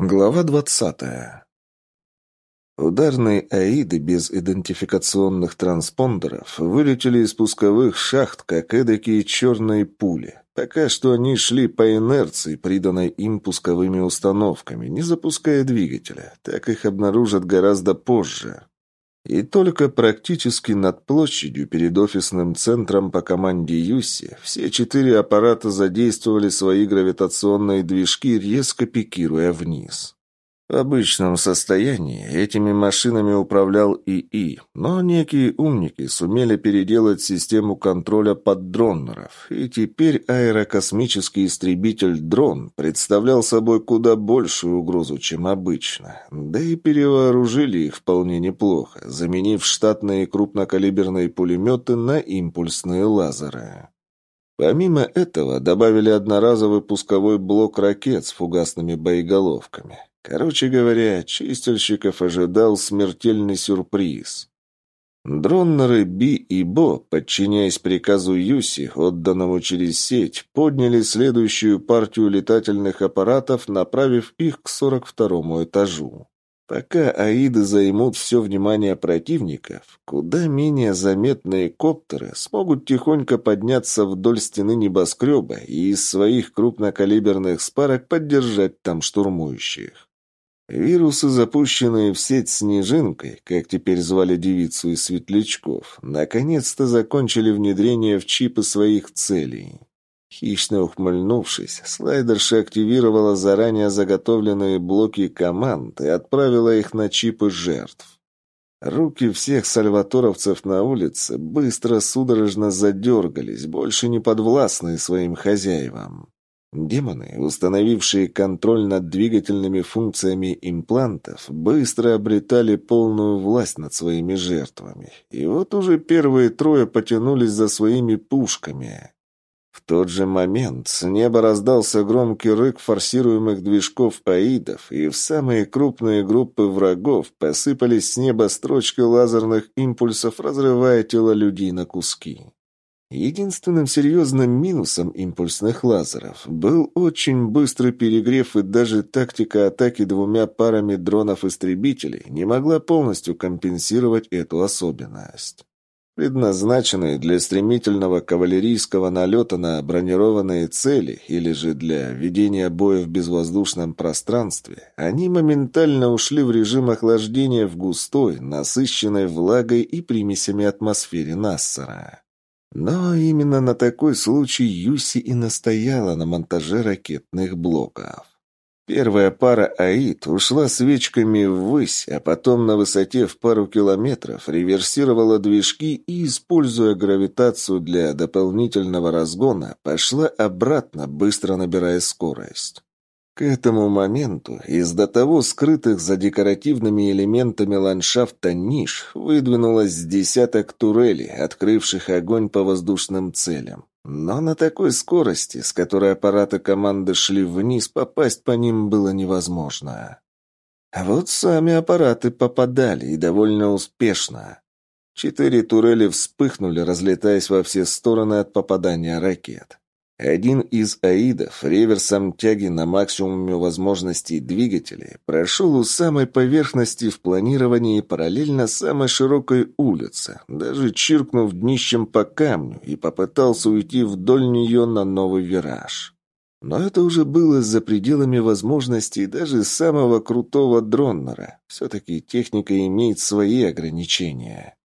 Глава двадцатая. Ударные аиды без идентификационных транспондеров вылетели из пусковых шахт, как эдакие черные пули. Пока что они шли по инерции, приданной им пусковыми установками, не запуская двигателя. Так их обнаружат гораздо позже. И только практически над площадью перед офисным центром по команде Юси все четыре аппарата задействовали свои гравитационные движки, резко пикируя вниз. В обычном состоянии этими машинами управлял ИИ, но некие умники сумели переделать систему контроля под дронеров, и теперь аэрокосмический истребитель-дрон представлял собой куда большую угрозу, чем обычно. Да и перевооружили их вполне неплохо, заменив штатные крупнокалиберные пулеметы на импульсные лазеры. Помимо этого добавили одноразовый пусковой блок ракет с фугасными боеголовками. Короче говоря, чистильщиков ожидал смертельный сюрприз. Дроннеры Би и Бо, подчиняясь приказу Юси, отданному через сеть, подняли следующую партию летательных аппаратов, направив их к 42-му этажу. Пока аиды займут все внимание противников, куда менее заметные коптеры смогут тихонько подняться вдоль стены небоскреба и из своих крупнокалиберных спарок поддержать там штурмующих. Вирусы, запущенные в сеть снежинкой, как теперь звали девицу из светлячков, наконец-то закончили внедрение в чипы своих целей. Хищно ухмыльнувшись, слайдерша активировала заранее заготовленные блоки команд и отправила их на чипы жертв. Руки всех сальваторовцев на улице быстро судорожно задергались, больше не подвластные своим хозяевам. Демоны, установившие контроль над двигательными функциями имплантов, быстро обретали полную власть над своими жертвами. И вот уже первые трое потянулись за своими пушками. В тот же момент с неба раздался громкий рык форсируемых движков аидов, и в самые крупные группы врагов посыпались с неба строчки лазерных импульсов, разрывая тело людей на куски. Единственным серьезным минусом импульсных лазеров был очень быстрый перегрев, и даже тактика атаки двумя парами дронов-истребителей не могла полностью компенсировать эту особенность. Предназначенные для стремительного кавалерийского налета на бронированные цели или же для ведения боя в безвоздушном пространстве, они моментально ушли в режим охлаждения в густой, насыщенной влагой и примесями атмосфере Нассера. Но именно на такой случай Юси и настояла на монтаже ракетных блоков. Первая пара АИД ушла свечками ввысь, а потом на высоте в пару километров реверсировала движки и, используя гравитацию для дополнительного разгона, пошла обратно, быстро набирая скорость. К этому моменту из до того скрытых за декоративными элементами ландшафта ниш выдвинулось десяток турелей, открывших огонь по воздушным целям. Но на такой скорости, с которой аппараты команды шли вниз, попасть по ним было невозможно. А вот сами аппараты попадали, и довольно успешно. Четыре турели вспыхнули, разлетаясь во все стороны от попадания ракет. Один из аидов реверсом тяги на максимуме возможностей двигателей прошел у самой поверхности в планировании параллельно самой широкой улице, даже чиркнув днищем по камню и попытался уйти вдоль нее на новый вираж. Но это уже было за пределами возможностей даже самого крутого дроннера. Все-таки техника имеет свои ограничения.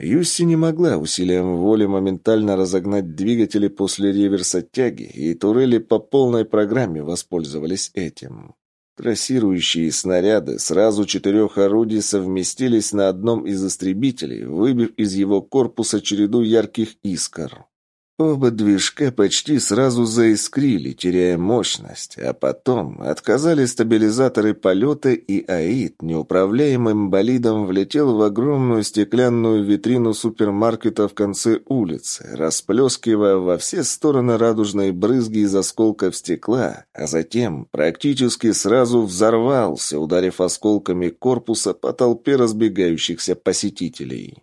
Юсси не могла усилием воли моментально разогнать двигатели после реверса тяги, и турели по полной программе воспользовались этим. Трассирующие снаряды сразу четырех орудий совместились на одном из истребителей, выбив из его корпуса череду ярких искр. Оба движка почти сразу заискрили, теряя мощность, а потом отказали стабилизаторы полета, и АИД неуправляемым болидом влетел в огромную стеклянную витрину супермаркета в конце улицы, расплескивая во все стороны радужные брызги из осколков стекла, а затем практически сразу взорвался, ударив осколками корпуса по толпе разбегающихся посетителей.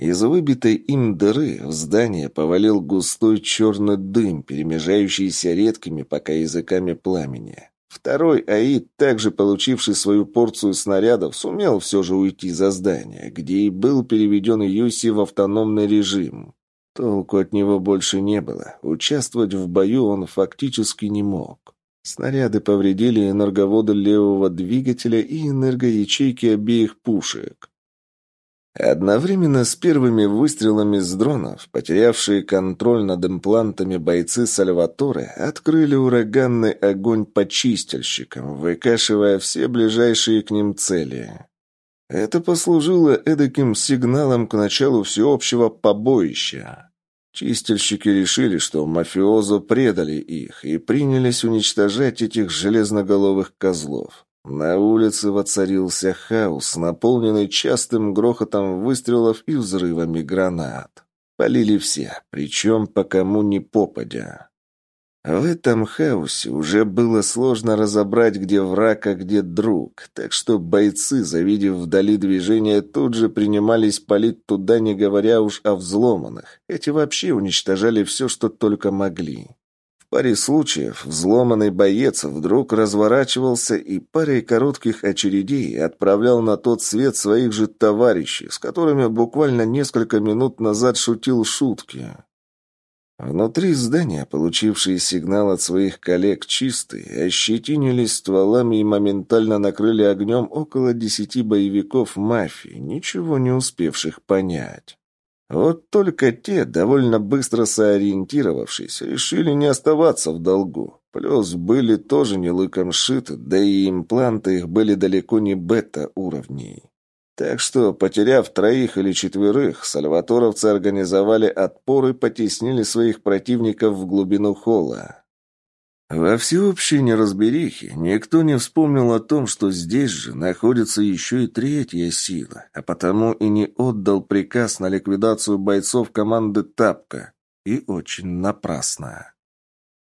Из выбитой им дыры в здание повалил густой черный дым, перемежающийся редкими пока языками пламени. Второй АИД, также получивший свою порцию снарядов, сумел все же уйти за здание, где и был переведен Юси в автономный режим. Толку от него больше не было. Участвовать в бою он фактически не мог. Снаряды повредили энерговоды левого двигателя и энергоячейки обеих пушек. Одновременно с первыми выстрелами с дронов, потерявшие контроль над имплантами бойцы Сальваторе открыли ураганный огонь по чистильщикам, выкашивая все ближайшие к ним цели. Это послужило эдаким сигналом к началу всеобщего побоища. Чистильщики решили, что мафиозо предали их и принялись уничтожать этих железноголовых козлов. На улице воцарился хаос, наполненный частым грохотом выстрелов и взрывами гранат. Полили все, причем по кому ни попадя. В этом хаосе уже было сложно разобрать, где враг, а где друг, так что бойцы, завидев вдали движение, тут же принимались палить туда, не говоря уж о взломанных. Эти вообще уничтожали все, что только могли. Паре случаев взломанный боец вдруг разворачивался и парой коротких очередей отправлял на тот свет своих же товарищей, с которыми буквально несколько минут назад шутил шутки. Внутри здания, получившие сигнал от своих коллег чистые, ощетинились стволами и моментально накрыли огнем около десяти боевиков мафии, ничего не успевших понять. Вот только те, довольно быстро сориентировавшись, решили не оставаться в долгу. Плюс были тоже не лыком шиты, да и импланты их были далеко не бета-уровней. Так что, потеряв троих или четверых, сальваторовцы организовали отпор и потеснили своих противников в глубину холла. Во всеобщей неразберихе никто не вспомнил о том, что здесь же находится еще и третья сила, а потому и не отдал приказ на ликвидацию бойцов команды «Тапка». И очень напрасно.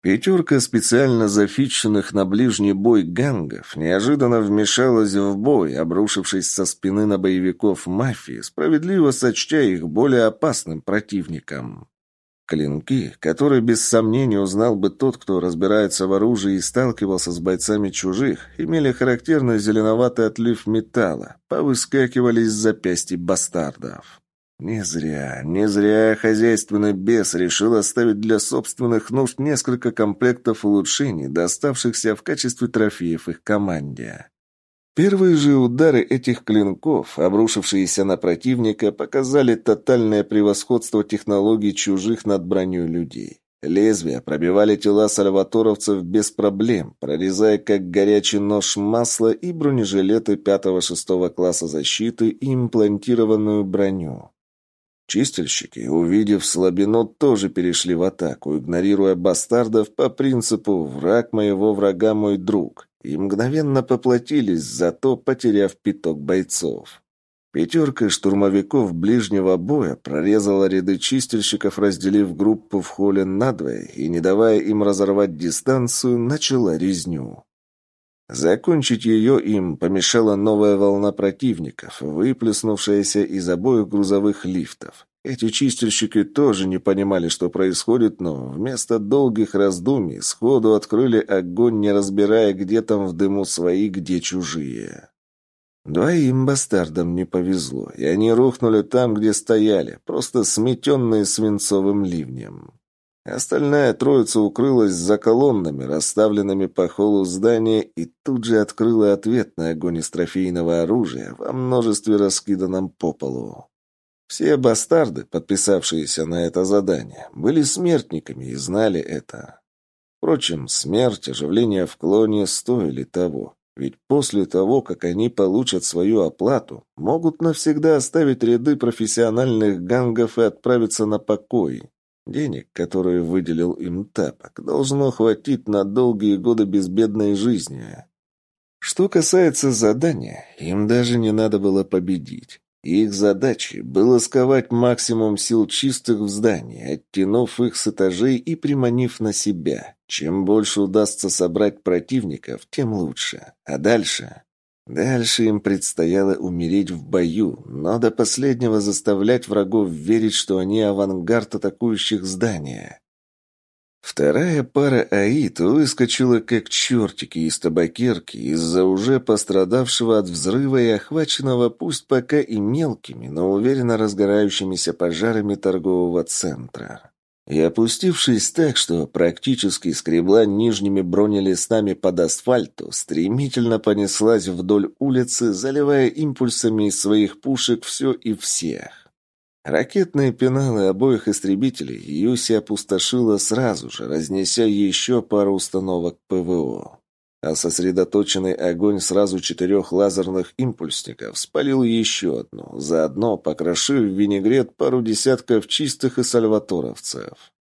Пятерка специально зафиченных на ближний бой гангов неожиданно вмешалась в бой, обрушившись со спины на боевиков мафии, справедливо сочтя их более опасным противником. Клинки, которые без сомнения узнал бы тот, кто разбирается в оружии и сталкивался с бойцами чужих, имели характерный зеленоватый отлив металла, повыскакивали из запястий бастардов. Не зря, не зря хозяйственный бес решил оставить для собственных нужд несколько комплектов улучшений, доставшихся в качестве трофеев их команде. Первые же удары этих клинков, обрушившиеся на противника, показали тотальное превосходство технологий чужих над броней людей. Лезвия пробивали тела сальваторовцев без проблем, прорезая как горячий нож масло и бронежилеты пятого-шестого класса защиты и имплантированную броню. Чистильщики, увидев слабину, тоже перешли в атаку, игнорируя бастардов по принципу «враг моего врага мой друг», и мгновенно поплатились, зато потеряв пяток бойцов. Пятерка штурмовиков ближнего боя прорезала ряды чистильщиков, разделив группу в холле надвое и, не давая им разорвать дистанцию, начала резню. Закончить ее им помешала новая волна противников, выплеснувшаяся из обоих грузовых лифтов. Эти чистильщики тоже не понимали, что происходит, но вместо долгих раздумий сходу открыли огонь, не разбирая, где там в дыму свои, где чужие. Двоим бастардам не повезло, и они рухнули там, где стояли, просто сметенные свинцовым ливнем. Остальная троица укрылась за колоннами, расставленными по холу здания, и тут же открыла ответный огонь из трофейного оружия во множестве раскиданном по полу. Все бастарды, подписавшиеся на это задание, были смертниками и знали это. Впрочем, смерть, оживление в клоне стоили того. Ведь после того, как они получат свою оплату, могут навсегда оставить ряды профессиональных гангов и отправиться на покой. Денег, которые выделил им Тапок, должно хватить на долгие годы безбедной жизни. Что касается задания, им даже не надо было победить. Их задачей было сковать максимум сил чистых в здании, оттянув их с этажей и приманив на себя. Чем больше удастся собрать противников, тем лучше. А дальше... Дальше им предстояло умереть в бою, но до последнего заставлять врагов верить, что они авангард атакующих здания. Вторая пара аид выскочила как чертики из табакерки из-за уже пострадавшего от взрыва и охваченного пусть пока и мелкими, но уверенно разгорающимися пожарами торгового центра. И опустившись так, что практически скребла нижними бронелистами под асфальту, стремительно понеслась вдоль улицы, заливая импульсами из своих пушек все и всех. Ракетные пеналы обоих истребителей Юси опустошила сразу же, разнеся еще пару установок ПВО. А сосредоточенный огонь сразу четырех лазерных импульсников спалил еще одну, заодно покрошив в винегрет пару десятков чистых и сальваторовцев.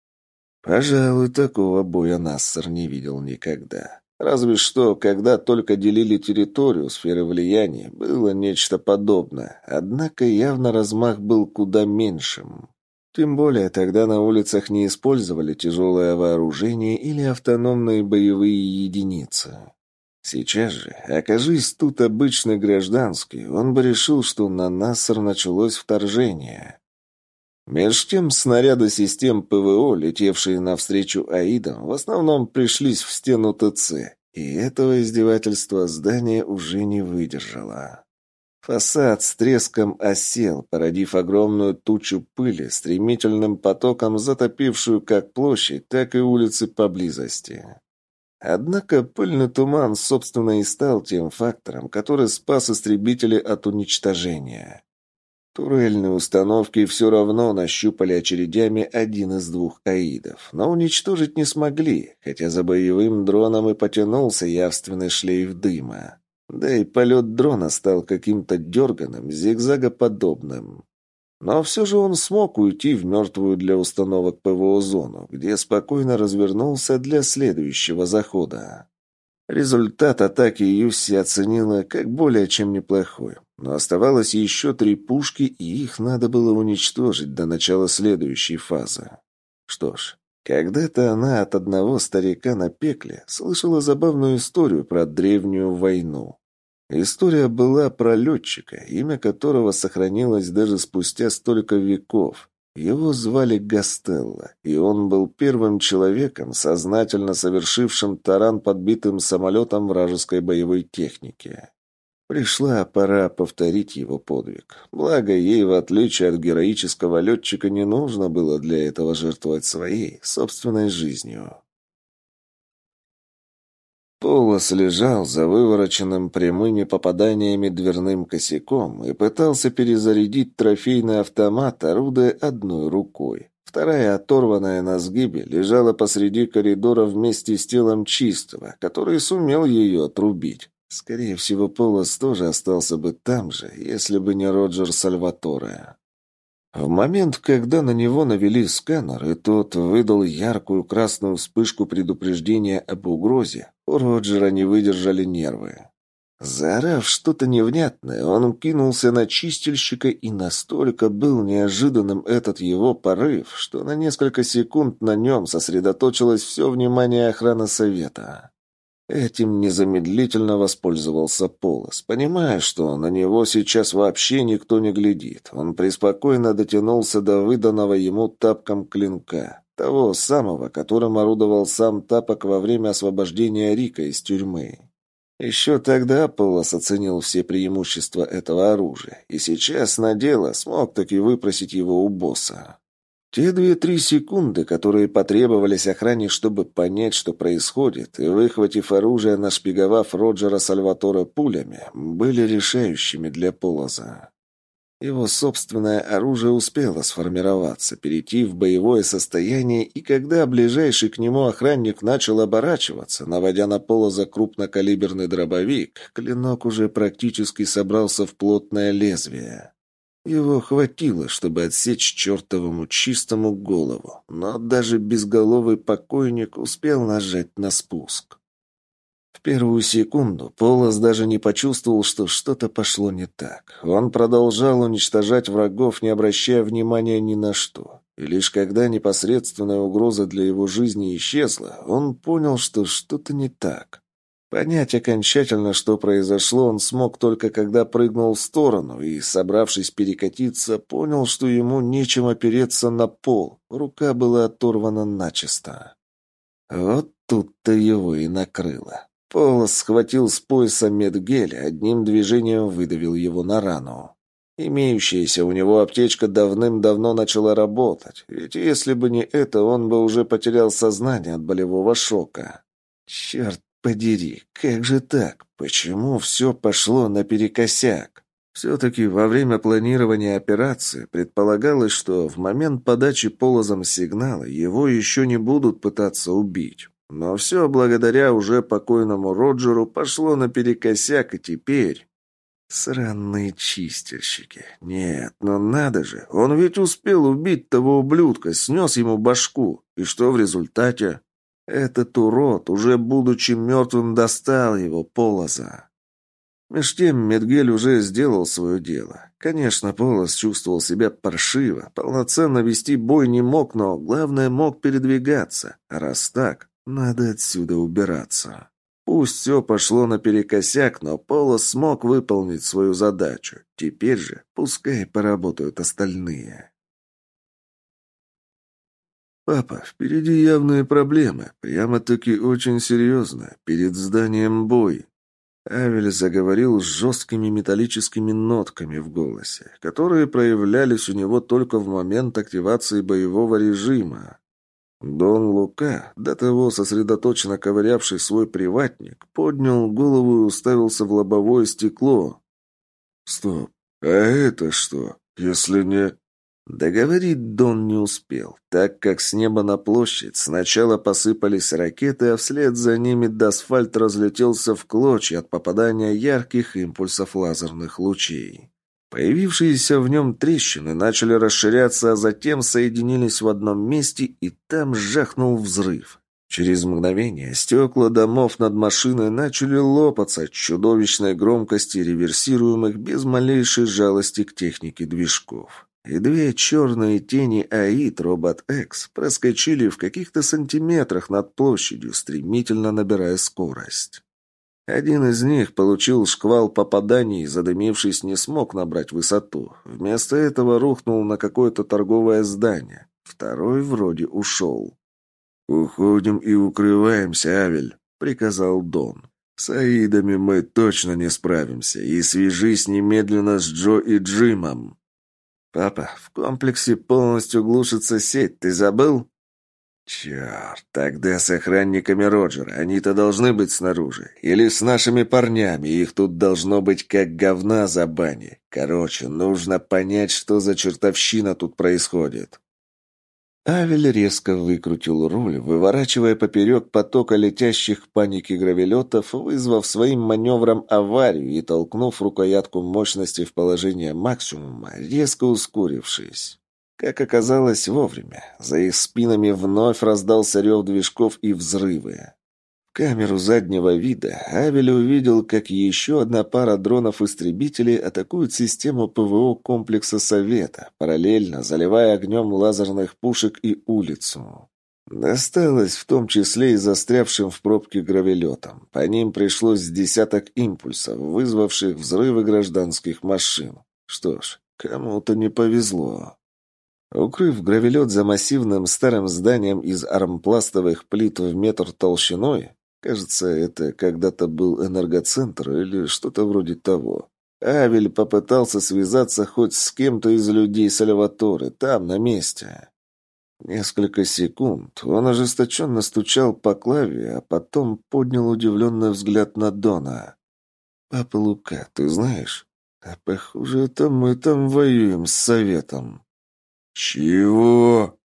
Пожалуй, такого боя Нассер не видел никогда. Разве что, когда только делили территорию сферы влияния, было нечто подобное, однако явно размах был куда меньшим. Тем более тогда на улицах не использовали тяжелое вооружение или автономные боевые единицы. Сейчас же, окажись тут обычный гражданский, он бы решил, что на Нассер началось вторжение. Меж тем снаряды систем ПВО, летевшие навстречу Аидам, в основном пришлись в стену ТЦ, и этого издевательства здание уже не выдержало. Фасад с треском осел, породив огромную тучу пыли, стремительным потоком затопившую как площадь, так и улицы поблизости. Однако пыльный туман, собственно, и стал тем фактором, который спас истребители от уничтожения. Турельные установки все равно нащупали очередями один из двух аидов, но уничтожить не смогли, хотя за боевым дроном и потянулся явственный шлейф дыма. Да и полет дрона стал каким-то дерганым, зигзагоподобным. Но все же он смог уйти в мертвую для установок ПВО зону, где спокойно развернулся для следующего захода. Результат атаки Юси оценила как более чем неплохой. Но оставалось еще три пушки, и их надо было уничтожить до начала следующей фазы. Что ж, когда-то она от одного старика на пекле слышала забавную историю про древнюю войну. История была про летчика, имя которого сохранилось даже спустя столько веков. Его звали Гастелло, и он был первым человеком, сознательно совершившим таран подбитым самолетом вражеской боевой техники. Пришла пора повторить его подвиг. Благо, ей, в отличие от героического летчика, не нужно было для этого жертвовать своей, собственной жизнью. Полос лежал за вывороченным прямыми попаданиями дверным косяком и пытался перезарядить трофейный автомат, орудуя одной рукой. Вторая, оторванная на сгибе, лежала посреди коридора вместе с телом чистого, который сумел ее отрубить. Скорее всего, Полос тоже остался бы там же, если бы не Роджер Сальваторе. В момент, когда на него навели сканер, и тот выдал яркую красную вспышку предупреждения об угрозе, у Роджера не выдержали нервы. Заорав что-то невнятное, он кинулся на чистильщика, и настолько был неожиданным этот его порыв, что на несколько секунд на нем сосредоточилось все внимание охраны совета. Этим незамедлительно воспользовался Полос, понимая, что на него сейчас вообще никто не глядит. Он преспокойно дотянулся до выданного ему тапком клинка, того самого, которым орудовал сам тапок во время освобождения Рика из тюрьмы. Еще тогда Полос оценил все преимущества этого оружия, и сейчас на дело смог таки выпросить его у босса. Те две-три секунды, которые потребовались охране, чтобы понять, что происходит, и, выхватив оружие, нашпиговав Роджера Сальватора пулями, были решающими для Полоза. Его собственное оружие успело сформироваться, перейти в боевое состояние, и когда ближайший к нему охранник начал оборачиваться, наводя на Полоза крупнокалиберный дробовик, клинок уже практически собрался в плотное лезвие. Его хватило, чтобы отсечь чертовому чистому голову, но даже безголовый покойник успел нажать на спуск. В первую секунду Полос даже не почувствовал, что что-то пошло не так. Он продолжал уничтожать врагов, не обращая внимания ни на что. И лишь когда непосредственная угроза для его жизни исчезла, он понял, что что-то не так. Понять окончательно, что произошло, он смог только когда прыгнул в сторону и, собравшись перекатиться, понял, что ему нечем опереться на пол. Рука была оторвана начисто. Вот тут-то его и накрыло. Полос схватил с пояса медгель, одним движением выдавил его на рану. Имеющаяся у него аптечка давным-давно начала работать, ведь если бы не это, он бы уже потерял сознание от болевого шока. Черт подери, как же так? Почему все пошло наперекосяк? Все-таки во время планирования операции предполагалось, что в момент подачи полозом сигнала его еще не будут пытаться убить. Но все благодаря уже покойному Роджеру пошло наперекосяк, и теперь... Сраные чистильщики. Нет, но надо же, он ведь успел убить того ублюдка, снес ему башку. И что в результате? Этот урод, уже будучи мертвым, достал его полоза. Меж тем Медгель уже сделал свое дело. Конечно, Полос чувствовал себя паршиво, полноценно вести бой не мог, но главное мог передвигаться. А раз так, надо отсюда убираться. Пусть все пошло наперекосяк, но Полос смог выполнить свою задачу. Теперь же пускай поработают остальные. «Папа, впереди явные проблемы, прямо-таки очень серьезно, перед зданием бой». Авель заговорил с жесткими металлическими нотками в голосе, которые проявлялись у него только в момент активации боевого режима. Дон Лука, до того сосредоточенно ковырявший свой приватник, поднял голову и уставился в лобовое стекло. «Стоп, а это что, если не...» Договорить Дон не успел, так как с неба на площадь сначала посыпались ракеты, а вслед за ними до асфальт разлетелся в клочья от попадания ярких импульсов лазерных лучей. Появившиеся в нем трещины начали расширяться, а затем соединились в одном месте, и там жахнул взрыв. Через мгновение стекла домов над машиной начали лопаться от чудовищной громкости реверсируемых без малейшей жалости к технике движков. И две черные тени АИД Робот X проскочили в каких-то сантиметрах над площадью, стремительно набирая скорость. Один из них получил шквал попаданий задымившись, не смог набрать высоту. Вместо этого рухнул на какое-то торговое здание. Второй вроде ушел. «Уходим и укрываемся, Авель», — приказал Дон. «С Аидами мы точно не справимся, и свяжись немедленно с Джо и Джимом». «Папа, в комплексе полностью глушится сеть, ты забыл?» «Черт, тогда с охранниками Роджера. Они-то должны быть снаружи. Или с нашими парнями. Их тут должно быть как говна за бани. Короче, нужно понять, что за чертовщина тут происходит». Авель резко выкрутил руль, выворачивая поперек потока летящих в панике гравелетов, вызвав своим маневром аварию и толкнув рукоятку мощности в положение максимума, резко ускорившись. Как оказалось, вовремя. За их спинами вновь раздался рев движков и взрывы. Камеру заднего вида Авель увидел, как еще одна пара дронов-истребителей атакует систему ПВО комплекса Совета, параллельно заливая огнем лазерных пушек и улицу. Досталось в том числе и застрявшим в пробке гравелетам. По ним пришлось десяток импульсов, вызвавших взрывы гражданских машин. Что ж, кому-то не повезло. Укрыв гравелет за массивным старым зданием из армпластовых плит в метр толщиной, кажется, это когда-то был энергоцентр или что-то вроде того, Авель попытался связаться хоть с кем-то из людей Сальваторы, там, на месте. Несколько секунд он ожесточенно стучал по клаве, а потом поднял удивленный взгляд на Дона. «Папа Лука, ты знаешь? А похоже, это мы там воюем с Советом». «Чего?»